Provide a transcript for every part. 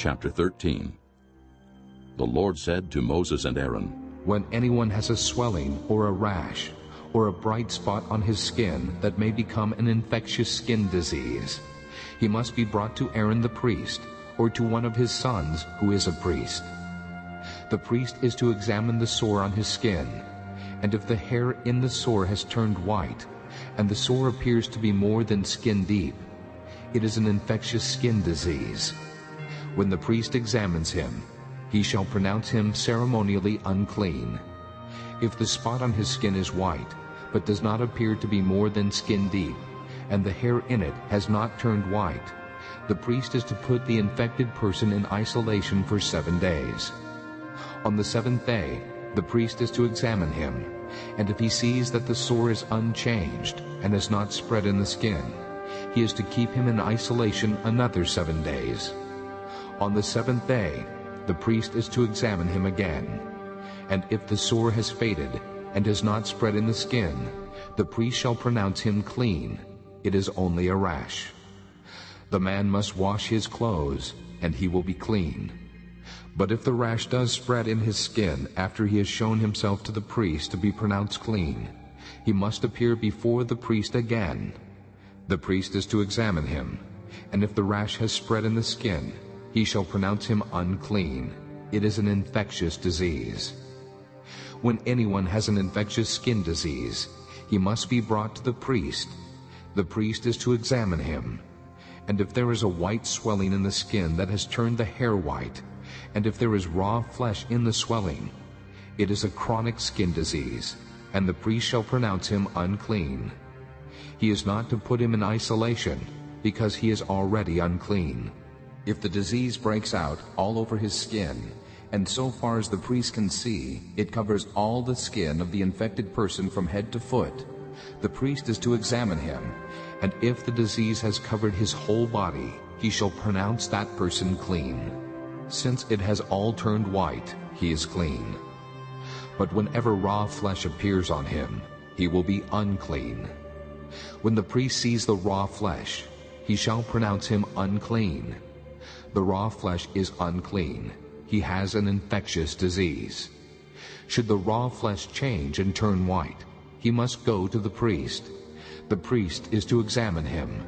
Chapter 13 The Lord said to Moses and Aaron, When anyone has a swelling or a rash or a bright spot on his skin that may become an infectious skin disease, he must be brought to Aaron the priest or to one of his sons who is a priest. The priest is to examine the sore on his skin, and if the hair in the sore has turned white, and the sore appears to be more than skin deep, it is an infectious skin disease. When the priest examines him, he shall pronounce him ceremonially unclean. If the spot on his skin is white, but does not appear to be more than skin deep, and the hair in it has not turned white, the priest is to put the infected person in isolation for seven days. On the seventh day, the priest is to examine him, and if he sees that the sore is unchanged and has not spread in the skin, he is to keep him in isolation another seven days. On the seventh day, the priest is to examine him again. And if the sore has faded and has not spread in the skin, the priest shall pronounce him clean. It is only a rash. The man must wash his clothes, and he will be clean. But if the rash does spread in his skin after he has shown himself to the priest to be pronounced clean, he must appear before the priest again. The priest is to examine him, and if the rash has spread in the skin, he shall pronounce him unclean. It is an infectious disease. When anyone has an infectious skin disease, he must be brought to the priest. The priest is to examine him. And if there is a white swelling in the skin that has turned the hair white, and if there is raw flesh in the swelling, it is a chronic skin disease, and the priest shall pronounce him unclean. He is not to put him in isolation, because he is already unclean. If the disease breaks out all over his skin, and so far as the priest can see, it covers all the skin of the infected person from head to foot, the priest is to examine him, and if the disease has covered his whole body, he shall pronounce that person clean. Since it has all turned white, he is clean. But whenever raw flesh appears on him, he will be unclean. When the priest sees the raw flesh, he shall pronounce him unclean. The raw flesh is unclean. He has an infectious disease. Should the raw flesh change and turn white, he must go to the priest. The priest is to examine him,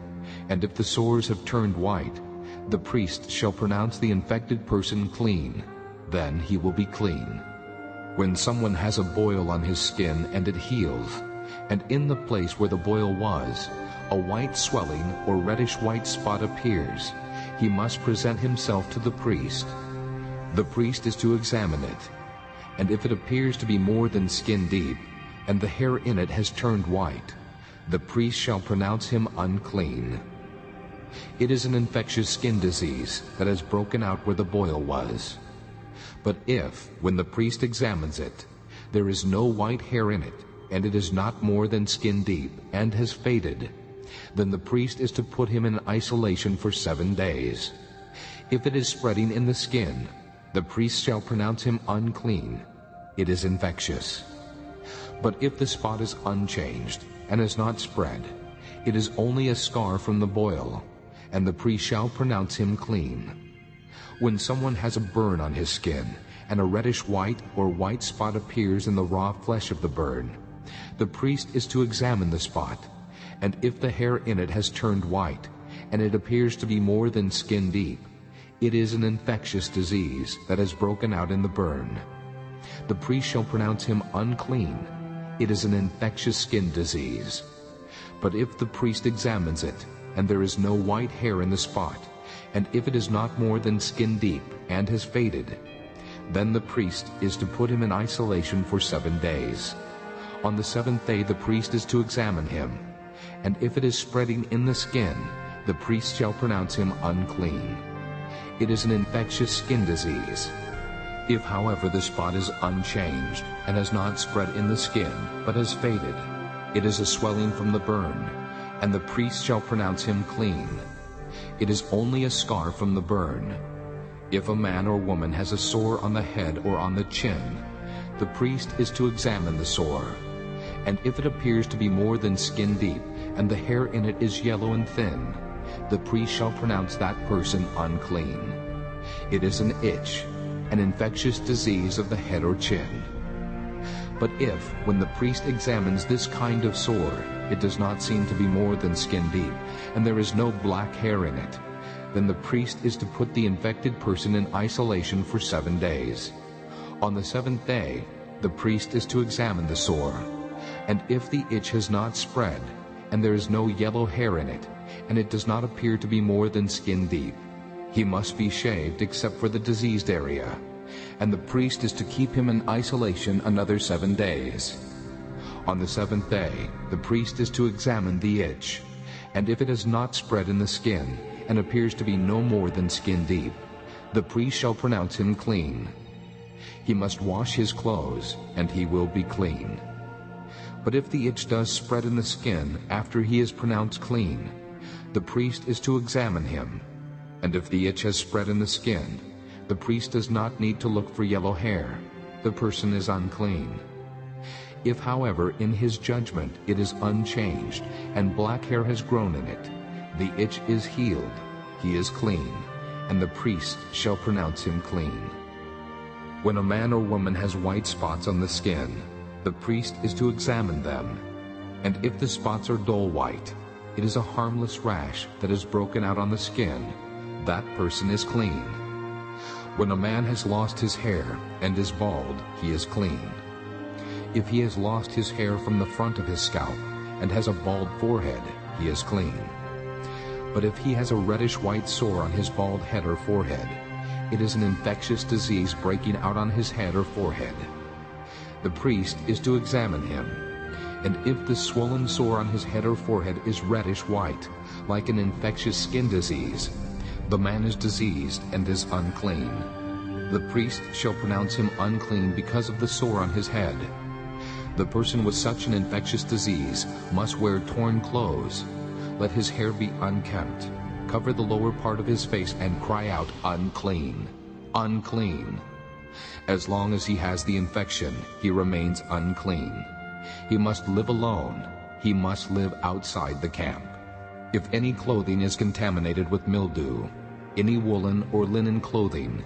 and if the sores have turned white, the priest shall pronounce the infected person clean. Then he will be clean. When someone has a boil on his skin and it heals, and in the place where the boil was, a white swelling or reddish-white spot appears, he must present himself to the priest. The priest is to examine it, and if it appears to be more than skin deep, and the hair in it has turned white, the priest shall pronounce him unclean. It is an infectious skin disease that has broken out where the boil was. But if, when the priest examines it, there is no white hair in it, and it is not more than skin deep, and has faded, then the priest is to put him in isolation for seven days. If it is spreading in the skin, the priest shall pronounce him unclean. It is infectious. But if the spot is unchanged and has not spread, it is only a scar from the boil, and the priest shall pronounce him clean. When someone has a burn on his skin, and a reddish white or white spot appears in the raw flesh of the burn, the priest is to examine the spot, and if the hair in it has turned white, and it appears to be more than skin deep, it is an infectious disease that has broken out in the burn. The priest shall pronounce him unclean. It is an infectious skin disease. But if the priest examines it, and there is no white hair in the spot, and if it is not more than skin deep and has faded, then the priest is to put him in isolation for seven days. On the seventh day the priest is to examine him, and if it is spreading in the skin, the priest shall pronounce him unclean. It is an infectious skin disease. If, however, the spot is unchanged and has not spread in the skin, but has faded, it is a swelling from the burn, and the priest shall pronounce him clean. It is only a scar from the burn. If a man or woman has a sore on the head or on the chin, the priest is to examine the sore and if it appears to be more than skin deep, and the hair in it is yellow and thin, the priest shall pronounce that person unclean. It is an itch, an infectious disease of the head or chin. But if, when the priest examines this kind of sore, it does not seem to be more than skin deep, and there is no black hair in it, then the priest is to put the infected person in isolation for seven days. On the seventh day, the priest is to examine the sore, and if the itch has not spread, and there is no yellow hair in it, and it does not appear to be more than skin deep, he must be shaved except for the diseased area, and the priest is to keep him in isolation another seven days. On the seventh day, the priest is to examine the itch, and if it has not spread in the skin, and appears to be no more than skin deep, the priest shall pronounce him clean. He must wash his clothes, and he will be clean. But if the itch does spread in the skin after he is pronounced clean, the priest is to examine him. And if the itch has spread in the skin, the priest does not need to look for yellow hair. The person is unclean. If, however, in his judgment it is unchanged, and black hair has grown in it, the itch is healed, he is clean, and the priest shall pronounce him clean. When a man or woman has white spots on the skin, the priest is to examine them, and if the spots are dull white, it is a harmless rash that has broken out on the skin, that person is clean. When a man has lost his hair and is bald, he is clean. If he has lost his hair from the front of his scalp and has a bald forehead, he is clean. But if he has a reddish-white sore on his bald head or forehead, it is an infectious disease breaking out on his head or forehead. The priest is to examine him, and if the swollen sore on his head or forehead is reddish-white, like an infectious skin disease, the man is diseased and is unclean. The priest shall pronounce him unclean because of the sore on his head. The person with such an infectious disease must wear torn clothes. Let his hair be unkempt. Cover the lower part of his face and cry out, unclean, unclean. As long as he has the infection, he remains unclean. He must live alone. He must live outside the camp. If any clothing is contaminated with mildew, any woolen or linen clothing,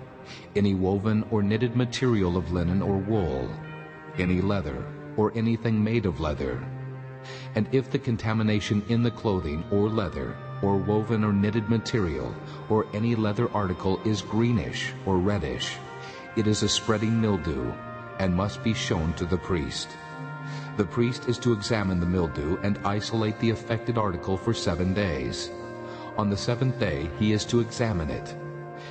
any woven or knitted material of linen or wool, any leather, or anything made of leather. And if the contamination in the clothing or leather, or woven or knitted material, or any leather article is greenish or reddish, it is a spreading mildew, and must be shown to the priest. The priest is to examine the mildew and isolate the affected article for seven days. On the seventh day he is to examine it.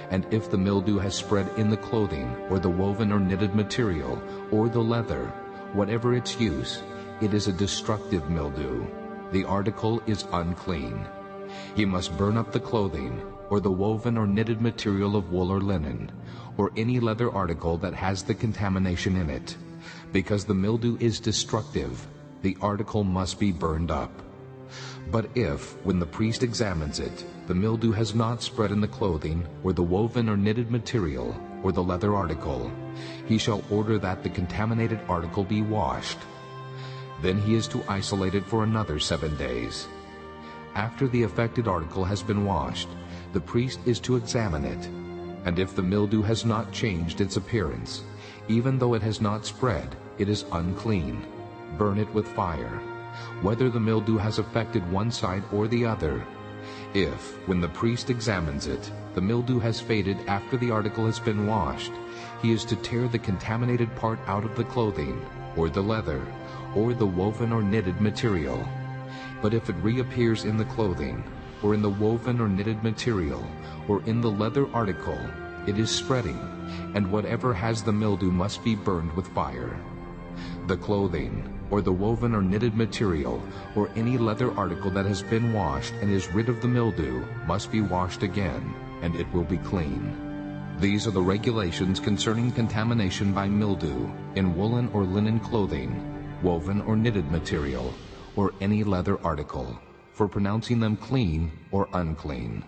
And if the mildew has spread in the clothing, or the woven or knitted material, or the leather, whatever its use, it is a destructive mildew. The article is unclean. He must burn up the clothing, or the woven or knitted material of wool or linen, or any leather article that has the contamination in it. Because the mildew is destructive, the article must be burned up. But if, when the priest examines it, the mildew has not spread in the clothing, or the woven or knitted material, or the leather article, he shall order that the contaminated article be washed. Then he is to isolate it for another seven days. After the affected article has been washed, the priest is to examine it. And if the mildew has not changed its appearance, even though it has not spread, it is unclean. Burn it with fire whether the mildew has affected one side or the other. If, when the priest examines it, the mildew has faded after the article has been washed, he is to tear the contaminated part out of the clothing, or the leather, or the woven or knitted material. But if it reappears in the clothing, or in the woven or knitted material, or in the leather article, it is spreading, and whatever has the mildew must be burned with fire. The clothing, or the woven or knitted material, or any leather article that has been washed and is rid of the mildew, must be washed again, and it will be clean. These are the regulations concerning contamination by mildew in woolen or linen clothing, woven or knitted material, or any leather article, for pronouncing them clean or unclean.